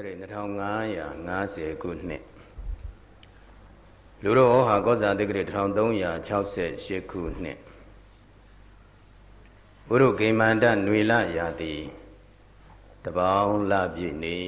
2550ခုနှစ်လူတော်ဟာကောဇာတိကရ1368ခုနှစ်ဘုရုဂိမန္တနွေလရာတိတပေါင်းလပြည့်နေ